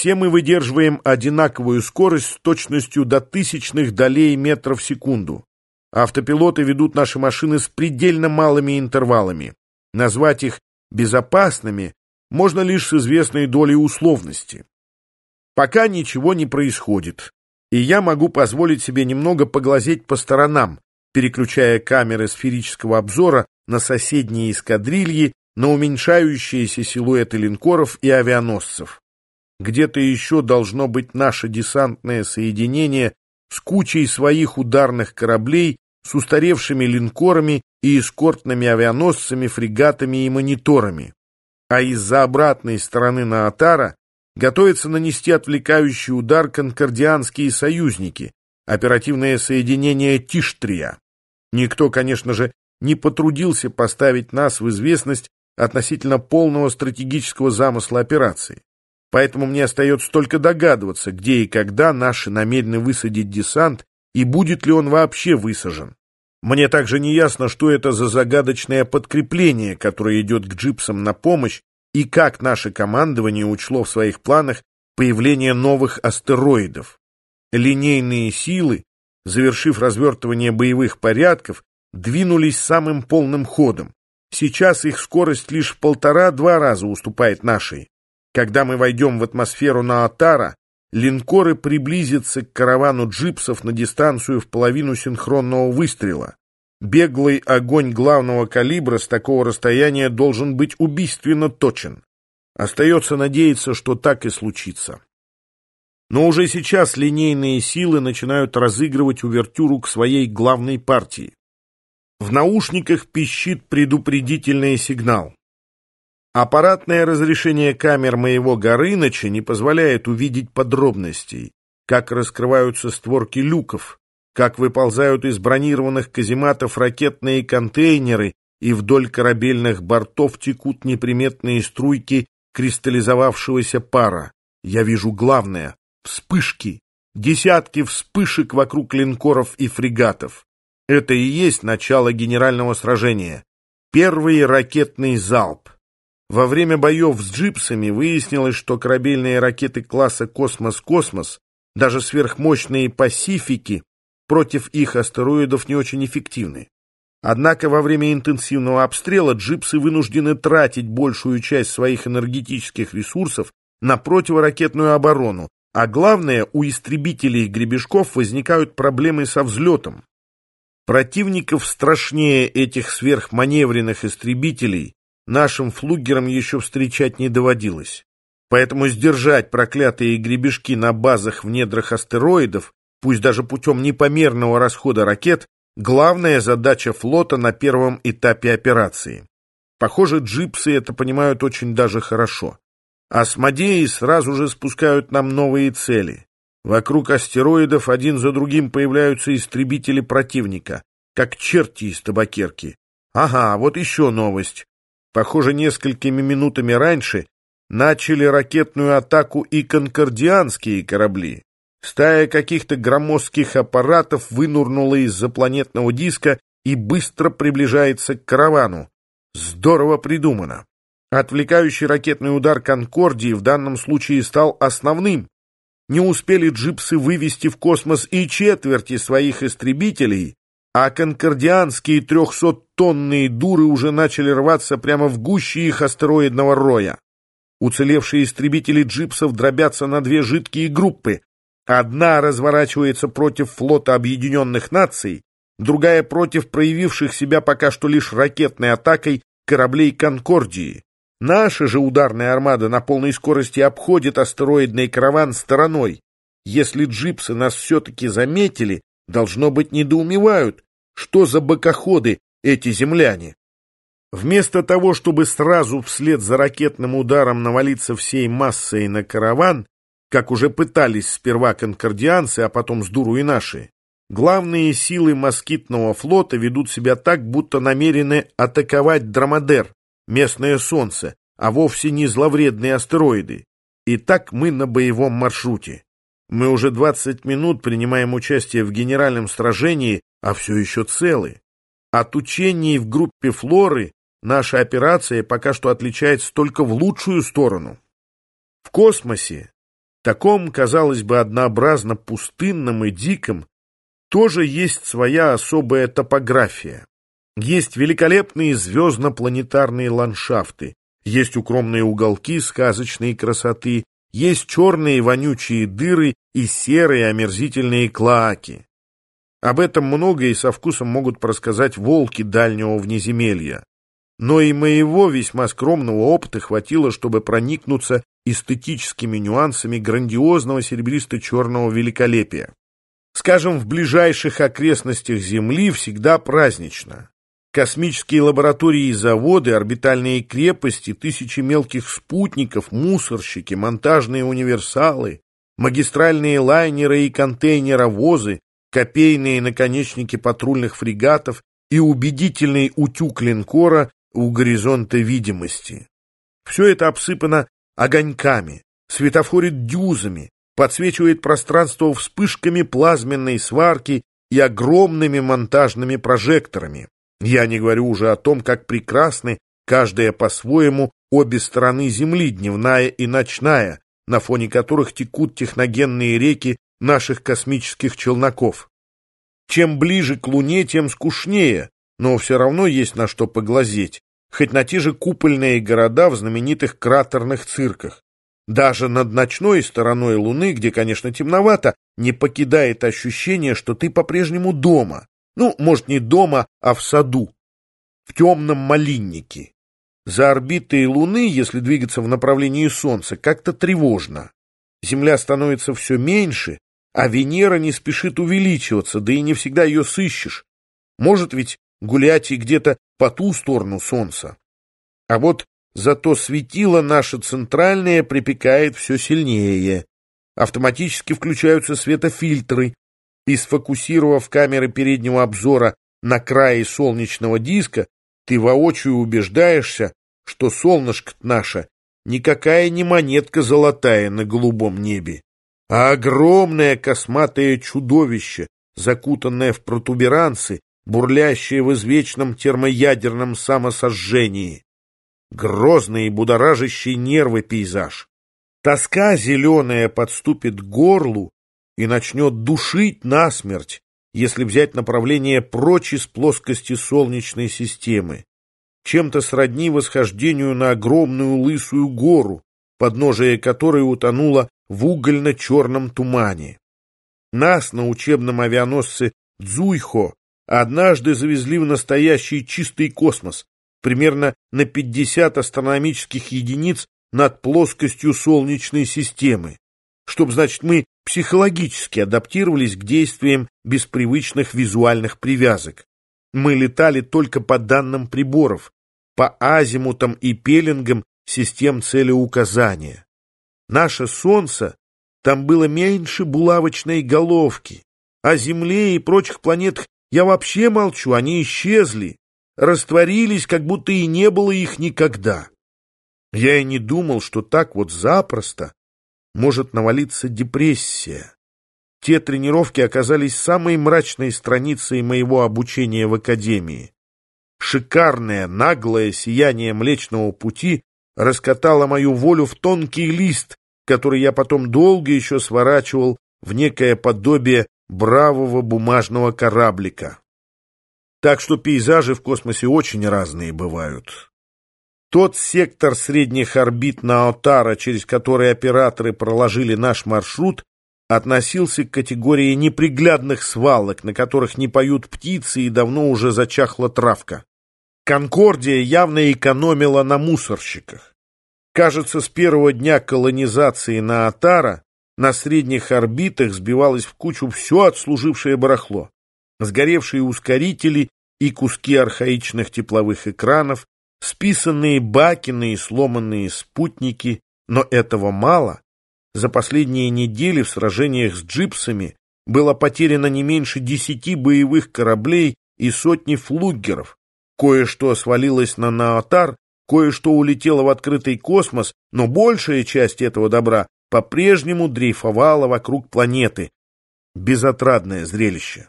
Все мы выдерживаем одинаковую скорость с точностью до тысячных долей метров в секунду. Автопилоты ведут наши машины с предельно малыми интервалами. Назвать их безопасными можно лишь с известной долей условности. Пока ничего не происходит, и я могу позволить себе немного поглазеть по сторонам, переключая камеры сферического обзора на соседние эскадрильи, на уменьшающиеся силуэты линкоров и авианосцев. Где-то еще должно быть наше десантное соединение с кучей своих ударных кораблей, с устаревшими линкорами и эскортными авианосцами, фрегатами и мониторами. А из-за обратной стороны Наатара готовятся нанести отвлекающий удар конкордианские союзники, оперативное соединение Тиштрия. Никто, конечно же, не потрудился поставить нас в известность относительно полного стратегического замысла операции. Поэтому мне остается только догадываться, где и когда наши намерены высадить десант и будет ли он вообще высажен. Мне также не ясно, что это за загадочное подкрепление, которое идет к джипсам на помощь, и как наше командование учло в своих планах появление новых астероидов. Линейные силы, завершив развертывание боевых порядков, двинулись самым полным ходом. Сейчас их скорость лишь в полтора-два раза уступает нашей. Когда мы войдем в атмосферу Наатара, линкоры приблизятся к каравану джипсов на дистанцию в половину синхронного выстрела. Беглый огонь главного калибра с такого расстояния должен быть убийственно точен. Остается надеяться, что так и случится. Но уже сейчас линейные силы начинают разыгрывать увертюру к своей главной партии. В наушниках пищит предупредительный сигнал. Аппаратное разрешение камер моего Горыныча не позволяет увидеть подробностей, как раскрываются створки люков, как выползают из бронированных казематов ракетные контейнеры и вдоль корабельных бортов текут неприметные струйки кристаллизовавшегося пара. Я вижу главное — вспышки, десятки вспышек вокруг линкоров и фрегатов. Это и есть начало генерального сражения. Первый ракетный залп. Во время боев с джипсами выяснилось, что корабельные ракеты класса «Космос-Космос», даже сверхмощные «Пасифики», против их астероидов не очень эффективны. Однако во время интенсивного обстрела джипсы вынуждены тратить большую часть своих энергетических ресурсов на противоракетную оборону, а главное, у истребителей и гребешков возникают проблемы со взлетом. Противников страшнее этих сверхманевренных истребителей нашим флугерам еще встречать не доводилось. Поэтому сдержать проклятые гребешки на базах в недрах астероидов, пусть даже путем непомерного расхода ракет, главная задача флота на первом этапе операции. Похоже, джипсы это понимают очень даже хорошо. Асмодеи сразу же спускают нам новые цели. Вокруг астероидов один за другим появляются истребители противника, как черти из табакерки. Ага, вот еще новость. Похоже, несколькими минутами раньше начали ракетную атаку и конкордианские корабли. Стая каких-то громоздких аппаратов вынурнула из-за планетного диска и быстро приближается к каравану. Здорово придумано. Отвлекающий ракетный удар «Конкордии» в данном случае стал основным. Не успели джипсы вывести в космос и четверти своих истребителей, а конкордианские трехсоттонные дуры уже начали рваться прямо в гуще их астероидного роя. Уцелевшие истребители джипсов дробятся на две жидкие группы. Одна разворачивается против флота Объединенных Наций, другая против проявивших себя пока что лишь ракетной атакой кораблей Конкордии. Наша же ударная армада на полной скорости обходит астероидный караван стороной. Если джипсы нас все-таки заметили, должно быть, недоумевают, что за бокоходы эти земляне. Вместо того, чтобы сразу вслед за ракетным ударом навалиться всей массой на караван, как уже пытались сперва конкордианцы, а потом с дуру и наши, главные силы москитного флота ведут себя так, будто намерены атаковать Драмадер, местное солнце, а вовсе не зловредные астероиды. И так мы на боевом маршруте. Мы уже 20 минут принимаем участие в генеральном сражении, а все еще целы. От учений в группе Флоры наша операция пока что отличается только в лучшую сторону. В космосе таком, казалось бы, однообразно пустынном и диком, тоже есть своя особая топография. Есть великолепные звездно-планетарные ландшафты, есть укромные уголки сказочной красоты, есть черные вонючие дыры и серые омерзительные клоаки. Об этом много и со вкусом могут просказать волки дальнего внеземелья. Но и моего весьма скромного опыта хватило, чтобы проникнуться эстетическими нюансами грандиозного серебристо-черного великолепия. Скажем, в ближайших окрестностях Земли всегда празднично. Космические лаборатории и заводы, орбитальные крепости, тысячи мелких спутников, мусорщики, монтажные универсалы, магистральные лайнеры и контейнеровозы, копейные наконечники патрульных фрегатов и убедительный утюг линкора у горизонта видимости. Все это обсыпано огоньками, светофорит дюзами, подсвечивает пространство вспышками плазменной сварки и огромными монтажными прожекторами. Я не говорю уже о том, как прекрасны, каждая по-своему, обе стороны Земли, дневная и ночная, на фоне которых текут техногенные реки наших космических челноков. Чем ближе к Луне, тем скучнее, но все равно есть на что поглазеть, хоть на те же купольные города в знаменитых кратерных цирках. Даже над ночной стороной Луны, где, конечно, темновато, не покидает ощущение, что ты по-прежнему дома, ну, может, не дома, а в саду, в темном малиннике. За орбитой Луны, если двигаться в направлении Солнца, как-то тревожно. Земля становится все меньше, а Венера не спешит увеличиваться, да и не всегда ее сыщешь. Может ведь гулять и где-то по ту сторону Солнца. А вот зато светило наше центральное припекает все сильнее. Автоматически включаются светофильтры, и сфокусировав камеры переднего обзора на крае солнечного диска, ты воочию убеждаешься, что солнышко наше никакая не монетка золотая на голубом небе, а огромное косматое чудовище, закутанное в протуберанцы, бурлящее в извечном термоядерном самосожжении. Грозный и будоражащий нервы пейзаж. Тоска зеленая подступит к горлу, и начнет душить насмерть, если взять направление прочь из плоскости Солнечной системы, чем-то сродни восхождению на огромную лысую гору, подножие которой утонуло в угольно-черном тумане. Нас на учебном авианосце Дзуйхо однажды завезли в настоящий чистый космос, примерно на 50 астрономических единиц над плоскостью Солнечной системы, чтобы, значит, мы психологически адаптировались к действиям беспривычных визуальных привязок. Мы летали только по данным приборов, по азимутам и пеленгам систем целеуказания. Наше Солнце там было меньше булавочной головки, о Земле и прочих планетах я вообще молчу, они исчезли, растворились, как будто и не было их никогда. Я и не думал, что так вот запросто может навалиться депрессия. Те тренировки оказались самой мрачной страницей моего обучения в академии. Шикарное, наглое сияние Млечного Пути раскатало мою волю в тонкий лист, который я потом долго еще сворачивал в некое подобие бравого бумажного кораблика. Так что пейзажи в космосе очень разные бывают. Тот сектор средних орбит Наотара, через который операторы проложили наш маршрут, относился к категории неприглядных свалок, на которых не поют птицы и давно уже зачахла травка. Конкордия явно экономила на мусорщиках. Кажется, с первого дня колонизации Наотара на средних орбитах сбивалось в кучу все отслужившее барахло. Сгоревшие ускорители и куски архаичных тепловых экранов, списанные бакины и сломанные спутники, но этого мало. За последние недели в сражениях с джипсами было потеряно не меньше десяти боевых кораблей и сотни флуггеров. Кое-что свалилось на Наотар, кое-что улетело в открытый космос, но большая часть этого добра по-прежнему дрейфовала вокруг планеты. Безотрадное зрелище.